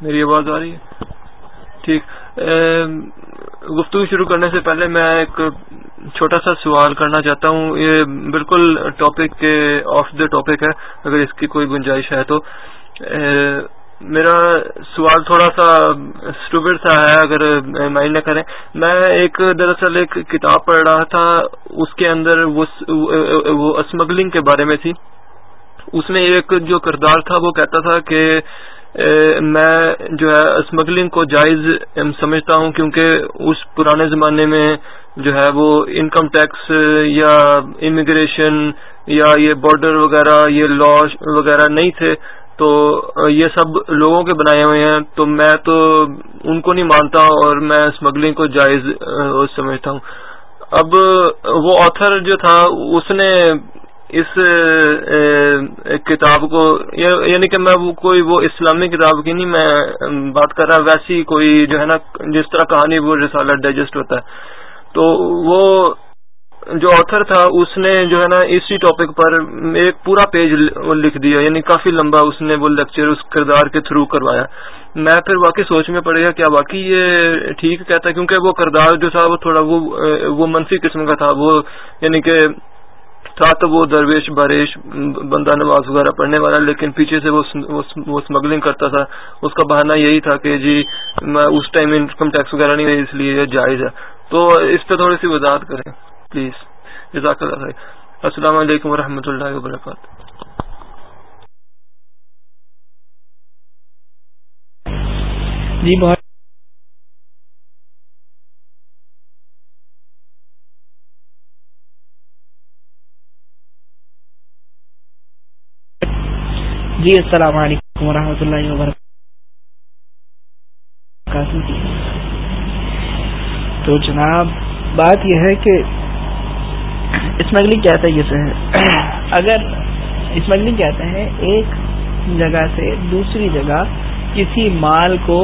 میری آواز آ رہی ہے؟ ٹھیک. گفتگو شروع کرنے سے پہلے میں ایک چھوٹا سا سوال کرنا چاہتا ہوں. یہ بالکل ٹاپک کے آف دا ٹاپک ہے، اگر اس کی کوئی گنجائش ہے تو. میرا سوال تھوڑا سا اسٹوبر سا ہے، اگر مائنڈ نہ کریں. میں ایک دراصل ایک کتاب پڑھ رہا تھا، اس کے اندر وہ اسمگلنگ کے بارے میں تھی. اس میں ایک جو کردار تھا، وہ کہتا تھا کہ میں جو ہے اسمگلنگ کو جائز سمجھتا ہوں کیونکہ اس پرانے زمانے میں جو ہے وہ انکم ٹیکس یا امیگریشن یا یہ بارڈر وغیرہ، یہ لا وغیرہ نہیں تھے، تو یہ سب لوگوں کے بنائے ہوئے ہیں۔ تو میں تو ان کو نہیں مانتا اور میں اسمگلنگ کو جائز سمجھتا ہوں۔ اب وہ آتھر جو تھا، اس نے اس کتاب کو یعنی کہ میں وہ کوئی وہ اسلامی کتاب کی نہیں، میں بات کر رہا ویسی کوئی جو ہے نا، جس طرح کہانی وہ رسالہ ڈائجسٹ ہوتا ہے۔ تو وہ جو آتھر تھا، اس نے جو ہے نا، اسی ٹاپک پر ایک پورا پیج لکھ دیا یعنی کافی لمبا اس نے وہ لیکچر اس کردار کے تھرو کروایا۔ میں پھر واقعی سوچ میں پڑے گا، کیا واقعی یہ ٹھیک کہتا ہے؟ کیونکہ وہ کردار جو تھا، وہ تھوڑا وہ منفی قسم کا تھا، وہ یعنی کہ تھا تو وہ درویش باریش بندہ نواز وغیرہ پڑھنے والا، لیکن پیچھے سے وہ اسمگلنگ کرتا تھا۔ اس کا بہانہ یہی تھا کہ جی میں اس ٹائم انکم ٹیکس وغیرہ نہیں اس لیے جائز ہے۔ تو اس پہ تھوڑی سی وضاحت کریں۔ پلیز جزاک اللہ خیر۔ السلام علیکم ورحمۃ اللہ وبرکاتہ۔ جی بہت جی السلام علیکم ورحمۃ اللہ وبرکاتہ۔ تو جناب، بات یہ ہے کہ اسمگلنگ کہتا ہے یہ اگر اسمگلنگ کہتے ہیں، ایک جگہ سے دوسری جگہ کسی مال کو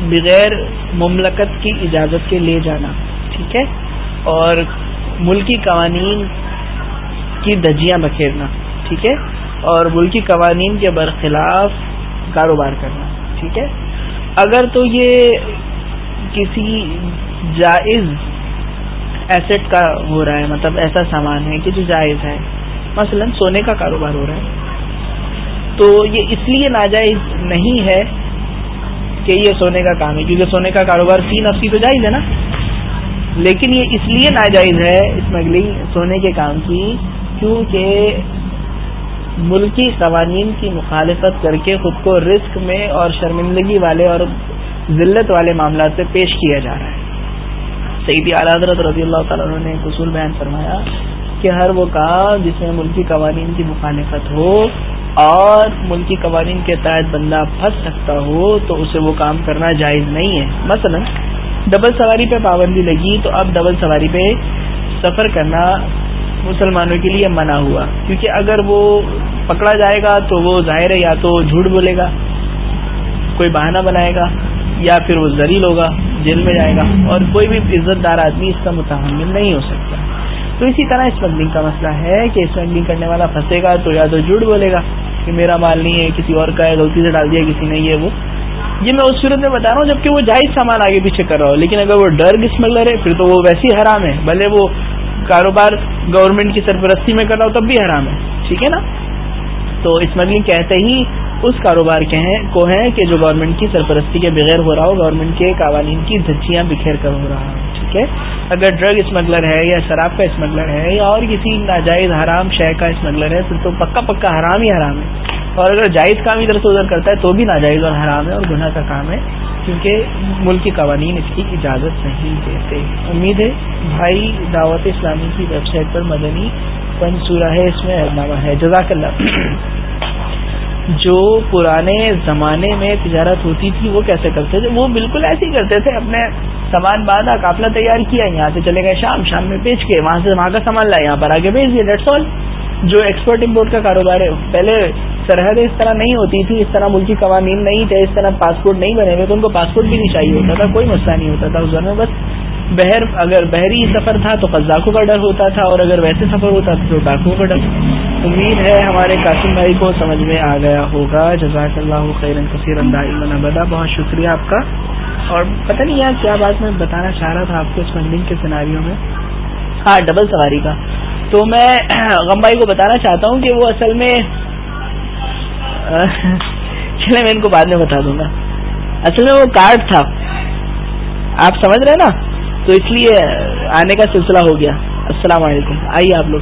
بغیر مملکت کی اجازت کے لے جانا، ٹھیک ہے؟ اور ملکی قوانین کی دجیاں بکھیرنا، ٹھیک ہے؟ اور ملکی قوانین کے برخلاف کاروبار کرنا، ٹھیک ہے؟ اگر تو یہ کسی جائز ایسٹ کا ہو رہا ہے مطلب ایسا سامان ہے کہ جو جائز ہے، مثلا سونے کا کاروبار ہو رہا ہے، تو یہ اس لیے ناجائز نہیں ہے کہ یہ سونے کا کام ہے، کیونکہ سونے کا کاروبار فی نفسی تو جائز ہے نا؟ لیکن یہ اس لیے ناجائز ہے، اسمگلنگ سونے کے کام کی، کیونکہ ملکی قوانین کی مخالفت کر کے خود کو رسک میں اور شرمندگی والے اور ذلت والے معاملات سے پیش کیا جا رہا ہے۔ سعیدی حضرت رضی اللہ تعالیٰ نے ایک اصول بیان فرمایا کہ ہر وہ کام جس میں ملکی قوانین کی مخالفت ہو اور ملکی قوانین کے تحت بندہ پھنس سکتا ہو تو اسے وہ کام کرنا جائز نہیں ہے۔ مثلا ڈبل سواری پہ پابندی لگی تو اب ڈبل سواری پہ سفر کرنا مسلمانوں کے لیے منع ہوا۔ کیونکہ اگر وہ پکڑا جائے گا تو وہ ظاہر ہے یا تو جھوٹ بولے گا، کوئی بہانہ بنائے گا یا پھر وہ زریل ہوگا، جیل میں جائے گا اور کوئی بھی عزت دار آدمی اس کا متحمل نہیں ہو سکتا۔ تو اسی طرح اسمگلنگ کا مسئلہ ہے کہ اسمگلنگ کرنے والا پھنسے گا تو یا تو جھوٹ بولے گا کہ میرا مال نہیں ہے، کسی اور کا ہے، غلطی سے ڈال دیا، کسی نے، یہ وہ۔ یہ میں اس صورت میں بتا رہا ہوں جبکہ وہ جائز سامان آگے پیچھے کر رہا ہو، لیکن اگر وہ ڈرگ اسمگلر ہے، پھر تو وہ ویسے ہی حرام ہے، بھلے وہ کاروبار گورنمنٹ کی سرپرستی میں کر رہا ہو تب بھی حرام ہے۔ ٹھیک ہے نا؟ تو اسمگلنگ کہتے ہی اس کاروبار کے ہیں، کو ہے کہ جو گورنمنٹ کی سرپرستی کے بغیر ہو رہا ہو گورنمنٹ کے قوانین کی دھچیاں بکھیر کر ہو رہا ہو ٹھیک ہے؟ اگر ڈرگ اسمگلر ہے یا شراب کا اسمگلر ہے یا اور کسی ناجائز حرام شے کا اسمگلر ہے پھر تو پکا پکا حرام ہی حرام ہے۔ اور اگر جائز کام ادھر سے ادھر کرتا ہے، تو بھی ناجائز اور حرام ہے اور گناہ کا کام ہے۔ کیونکہ ملک کی قوانین اس کی اجازت نہیں دیتے۔ امید ہے بھائی دعوت اسلامی کی ویب سائٹ پر مدنی پنسورا ہے، اس میں ہے۔ جزاک اللہ۔ جو پرانے زمانے میں تجارت ہوتی تھی، وہ کیسے کرتے تھے؟ وہ بالکل ایسے ہی کرتے تھے۔ اپنے سامان باندھا قافلہ تیار کیا، یہاں سے چلے گئے شام شام میں بیچ کے وہاں سے وہاں کا سامان لایا، یہاں پر آگے بھیج دیا ڈیٹس آل جو ایکسپورٹ امپورٹ کا کاروبار ہے، پہلے سرحد اس طرح نہیں ہوتی تھی اس طرح ملکی قوانین نہیں تھے، اس طرح پاسپورٹ نہیں بنے ہوئے، تو ان کو پاسپورٹ بھی نہیں چاہیے ہوتا تھا، کوئی مسئلہ نہیں ہوتا تھا اس میں۔ بس بہر اگر بحری سفر تھا تو قزاقوں کا ڈر ہوتا تھا، اور اگر ویسے سفر ہوتا تھا تو ڈاکوؤں کا ڈر۔ امید ہے ہمارے قاسم بھائی کو سمجھ میں آ گیا ہوگا۔ جزاک اللہ خیر کثیر بدا بہت شکریہ آپ کا۔ اور پتہ نہیں یار کیا بات میں بتانا چاہ رہا تھا آپ کو اس فنڈنگ کے سیناریوں میں۔ ہاں ڈبل سواری کا۔ تو میں غم بھائی کو بتانا چاہتا ہوں کہ وہ اصل میں چلے میں ان کو بعد میں بتا دوں گا۔ اصل میں وہ کارڈ تھا۔ آپ سمجھ رہے نا؟ تو اس لیے آنے کا سلسلہ ہو گیا۔ السلام علیکم۔ آئیے آپ لوگ۔